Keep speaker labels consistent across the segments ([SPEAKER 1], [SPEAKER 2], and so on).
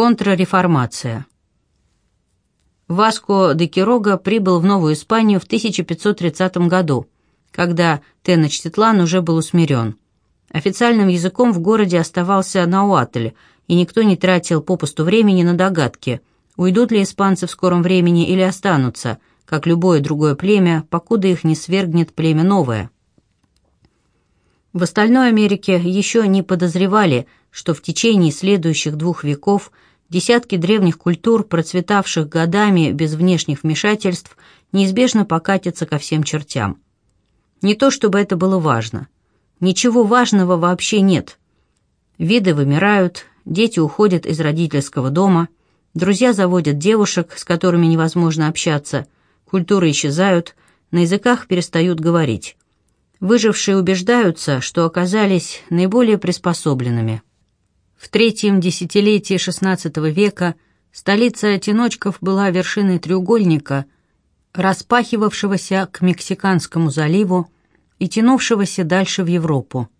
[SPEAKER 1] Контрреформация. Васко де Кирога прибыл в Новую Испанию в 1530 году, когда Теночтитлан уже был усмирен. Официальным языком в городе оставался науатль, и никто не тратил попусту времени на догадки, уйдут ли испанцы в скором времени или останутся, как любое другое племя, покуда их не свергнет племя новое. В остальной Америке еще не подозревали, что в течение следующих двух веков десятки древних культур, процветавших годами без внешних вмешательств, неизбежно покатятся ко всем чертям. Не то чтобы это было важно. Ничего важного вообще нет. Виды вымирают, дети уходят из родительского дома, друзья заводят девушек, с которыми невозможно общаться, культуры исчезают, на языках перестают говорить. Выжившие убеждаются, что оказались наиболее приспособленными. В третьем десятилетии XVI века столица Одиночков была вершиной треугольника, распахивавшегося к Мексиканскому заливу и тянувшегося дальше в Европу.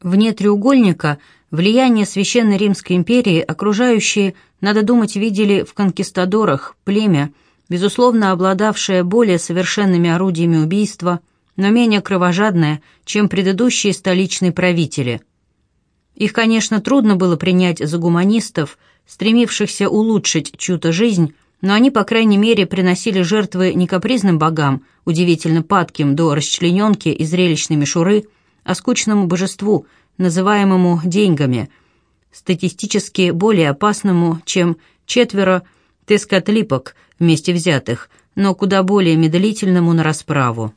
[SPEAKER 1] Вне треугольника влияние Священной Римской империи окружающие, надо думать, видели в конкистадорах племя, безусловно обладавшее более совершенными орудиями убийства – но менее кровожадная, чем предыдущие столичные правители. Их, конечно, трудно было принять за гуманистов, стремившихся улучшить чью-то жизнь, но они, по крайней мере, приносили жертвы не капризным богам, удивительно падким до расчлененки и зрелищной мишуры, а скучному божеству, называемому деньгами, статистически более опасному, чем четверо тескотлипок вместе взятых, но куда более медлительному на расправу.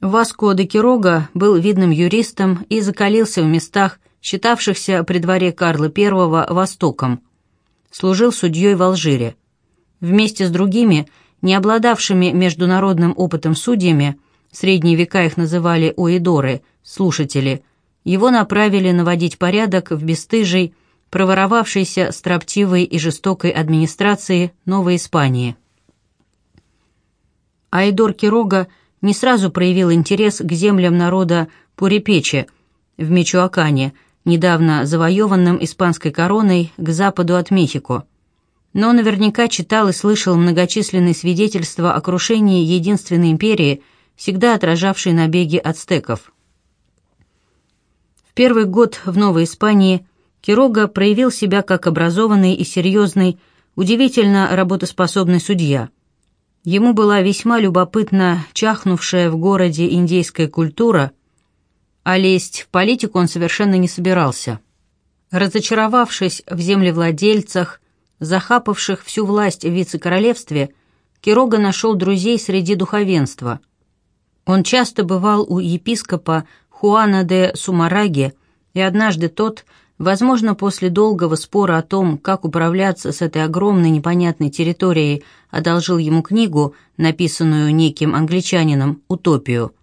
[SPEAKER 1] Васко де Кирога был видным юристом и закалился в местах, считавшихся при дворе Карла I Востоком. Служил судьей в Алжире. Вместе с другими, не обладавшими международным опытом судьями, в средние века их называли оидоры, слушатели, его направили наводить порядок в бесстыжей, проворовавшейся строптивой и жестокой администрации Новой Испании. Айдор Кирога – не сразу проявил интерес к землям народа Пурипече в Мичуакане, недавно завоеванным испанской короной к западу от Мехико. Но наверняка читал и слышал многочисленные свидетельства о крушении единственной империи, всегда отражавшей набеги ацтеков. В первый год в Новой Испании Кирога проявил себя как образованный и серьезный, удивительно работоспособный судья – Ему была весьма любопытна чахнувшая в городе индейская культура, а лезть в политику он совершенно не собирался. Разочаровавшись в землевладельцах, захапавших всю власть в вице-королевстве, Кирога нашел друзей среди духовенства. Он часто бывал у епископа Хуана де Сумараги, и однажды тот – Возможно, после долгого спора о том, как управляться с этой огромной непонятной территорией, одолжил ему книгу, написанную неким англичанином «Утопию».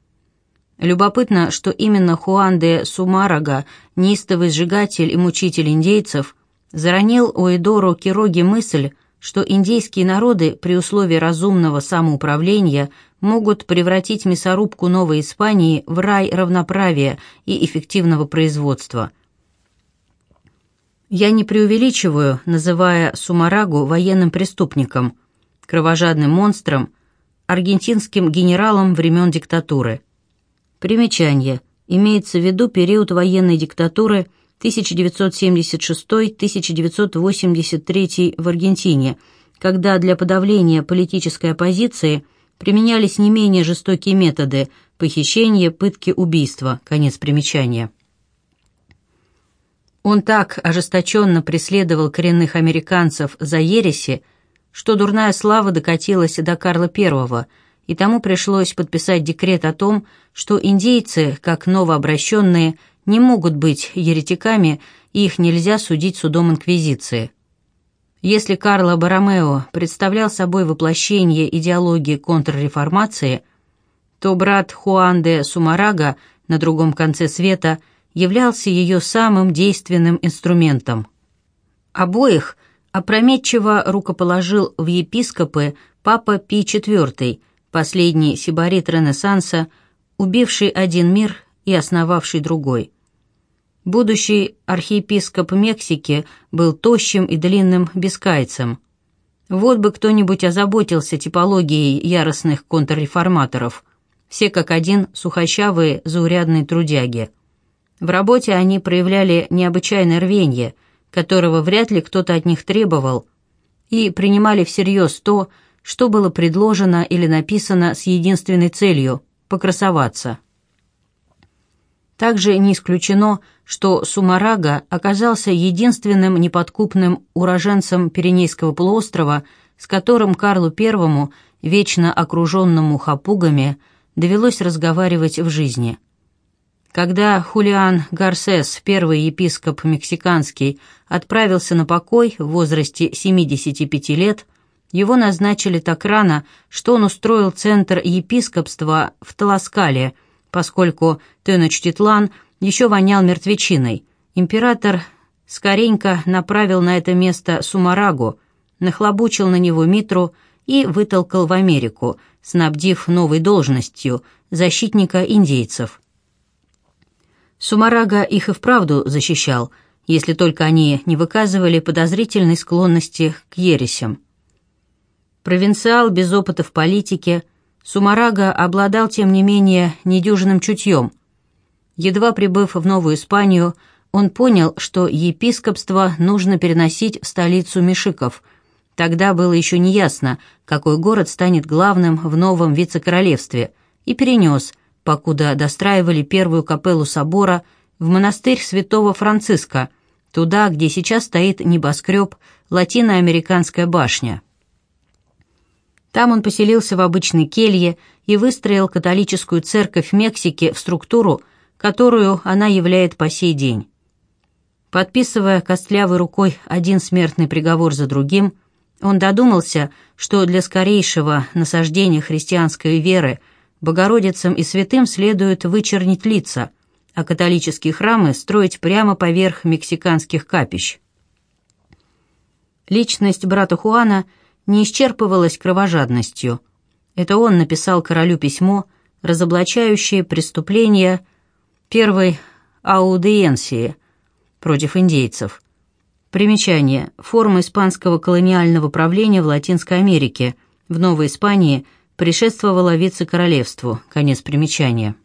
[SPEAKER 1] Любопытно, что именно Хуан де Сумарага, неистовый сжигатель и мучитель индейцев, заронил у Эдоро Кироги мысль, что индейские народы при условии разумного самоуправления могут превратить мясорубку Новой Испании в рай равноправия и эффективного производства – я не преувеличиваю, называя Сумарагу военным преступником, кровожадным монстром, аргентинским генералом времен диктатуры. Примечание. Имеется в виду период военной диктатуры 1976-1983 в Аргентине, когда для подавления политической оппозиции применялись не менее жестокие методы – похищение, пытки, убийства. Конец примечания. Он так ожесточенно преследовал коренных американцев за ереси, что дурная слава докатилась до Карла I, и тому пришлось подписать декрет о том, что индейцы, как новообращенные, не могут быть еретиками, и их нельзя судить судом Инквизиции. Если Карло Баромео представлял собой воплощение идеологии контрреформации, то брат Хуан де Сумарага на другом конце света – являлся ее самым действенным инструментом. Обоих опрометчиво рукоположил в епископы папа Пий IV, последний сибарит Ренессанса, убивший один мир и основавший другой. Будущий архиепископ Мексики был тощим и длинным бескайцем. Вот бы кто-нибудь озаботился типологией яростных контрреформаторов. Все как один сухощавые, заурядные трудяги. В работе они проявляли необычайное рвенье, которого вряд ли кто-то от них требовал, и принимали всерьез то, что было предложено или написано с единственной целью – покрасоваться. Также не исключено, что Сумарага оказался единственным неподкупным уроженцем Пиренейского полуострова, с которым Карлу I, вечно окруженному хапугами, довелось разговаривать в жизни. Когда Хулиан Гарсес, первый епископ мексиканский, отправился на покой в возрасте 75 лет, его назначили так рано, что он устроил центр епископства в Таласкале – поскольку Теночтитлан еще вонял мертвечиной. Император скоренько направил на это место Сумарагу, нахлобучил на него Митру и вытолкал в Америку, снабдив новой должностью защитника индейцев. Сумарага их и вправду защищал, если только они не выказывали подозрительной склонности к ересям. Провинциал без опыта в политике – Сумарага обладал, тем не менее, недюжинным чутьем. Едва прибыв в Новую Испанию, он понял, что епископство нужно переносить в столицу Мишиков. Тогда было еще неясно, какой город станет главным в новом вице-королевстве, и перенес, покуда достраивали первую капеллу собора, в монастырь святого Франциска, туда, где сейчас стоит небоскреб «Латиноамериканская башня». Там он поселился в обычной келье и выстроил католическую церковь Мексики в структуру, которую она являет по сей день. Подписывая костлявой рукой один смертный приговор за другим, он додумался, что для скорейшего насаждения христианской веры Богородицам и святым следует вычернить лица, а католические храмы строить прямо поверх мексиканских капищ. Личность брата Хуана – не исчерпывалась кровожадностью. Это он написал королю письмо, разоблачающее преступления первой аудиенции против индейцев. Примечание. Форма испанского колониального правления в Латинской Америке. В Новой Испании предшествовала вице-королевству. Конец примечания.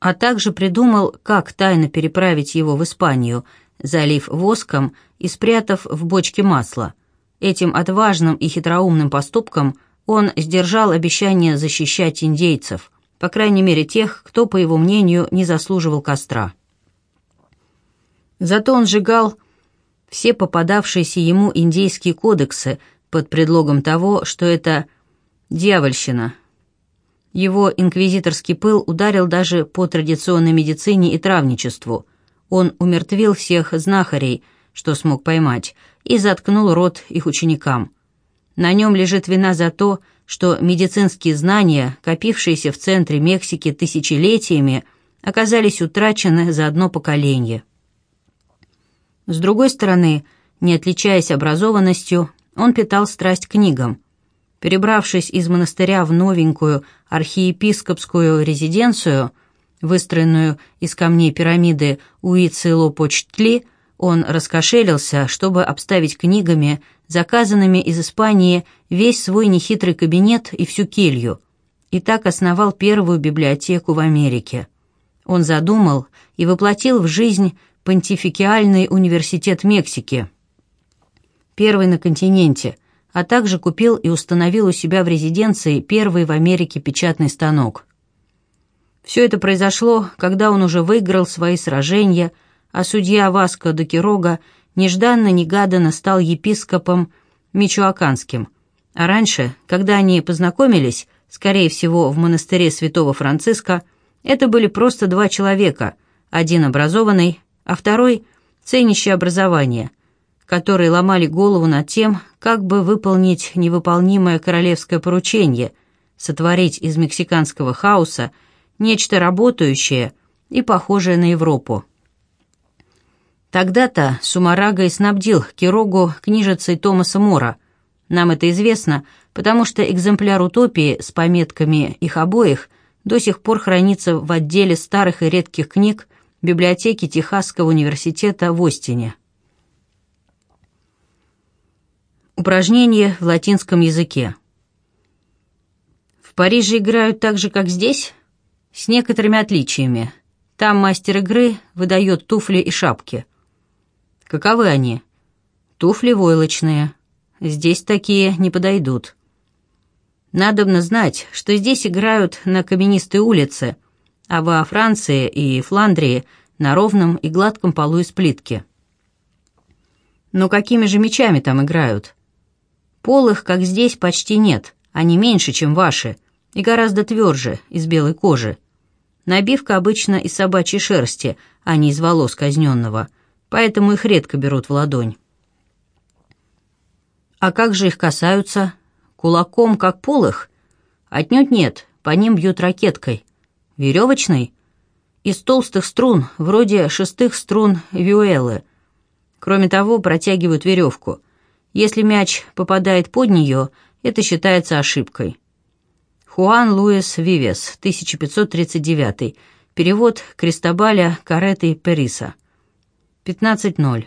[SPEAKER 1] А также придумал, как тайно переправить его в Испанию, залив воском и спрятав в бочке масла. Этим отважным и хитроумным поступком он сдержал обещание защищать индейцев, по крайней мере тех, кто, по его мнению, не заслуживал костра. Зато он сжигал все попадавшиеся ему индейские кодексы под предлогом того, что это дьявольщина. Его инквизиторский пыл ударил даже по традиционной медицине и травничеству. Он умертвил всех знахарей, что смог поймать, и заткнул рот их ученикам. На нем лежит вина за то, что медицинские знания, копившиеся в центре Мексики тысячелетиями, оказались утрачены за одно поколение. С другой стороны, не отличаясь образованностью, он питал страсть книгам. Перебравшись из монастыря в новенькую архиепископскую резиденцию, выстроенную из камней пирамиды Уицелопочтли, он раскошелился, чтобы обставить книгами, заказанными из Испании, весь свой нехитрый кабинет и всю келью, и так основал первую библиотеку в Америке. Он задумал и воплотил в жизнь Понтификиальный университет Мексики, первый на континенте, а также купил и установил у себя в резиденции первый в Америке печатный станок. Все это произошло, когда он уже выиграл свои сражения – а судья Васко де Кирога нежданно-негаданно стал епископом Мичуаканским. А раньше, когда они познакомились, скорее всего, в монастыре святого Франциска, это были просто два человека, один образованный, а второй – ценящий образование, которые ломали голову над тем, как бы выполнить невыполнимое королевское поручение – сотворить из мексиканского хаоса нечто работающее и похожее на Европу. Тогда-то Сумарага и снабдил Кирогу книжицей Томаса Мора. Нам это известно, потому что экземпляр утопии с пометками их обоих до сих пор хранится в отделе старых и редких книг библиотеки Техасского университета в Остине. Упражнение в латинском языке. В Париже играют так же, как здесь, с некоторыми отличиями. Там мастер игры выдает туфли и шапки. Каковы они? Туфли войлочные. Здесь такие не подойдут. Надобно знать, что здесь играют на каменистой улице, а во Франции и Фландрии на ровном и гладком полу из плитки. Но какими же мечами там играют? Полых, как здесь, почти нет, они меньше, чем ваши, и гораздо тверже, из белой кожи. Набивка обычно из собачьей шерсти, а не из волос казненного, поэтому их редко берут в ладонь. А как же их касаются? Кулаком, как полых? Отнюдь нет, по ним бьют ракеткой. Веревочной? Из толстых струн, вроде шестых струн виуэлы. Кроме того, протягивают веревку. Если мяч попадает под нее, это считается ошибкой. Хуан Луис Вивес, 1539. Перевод Кристобаля Кареты Периса. 15.0.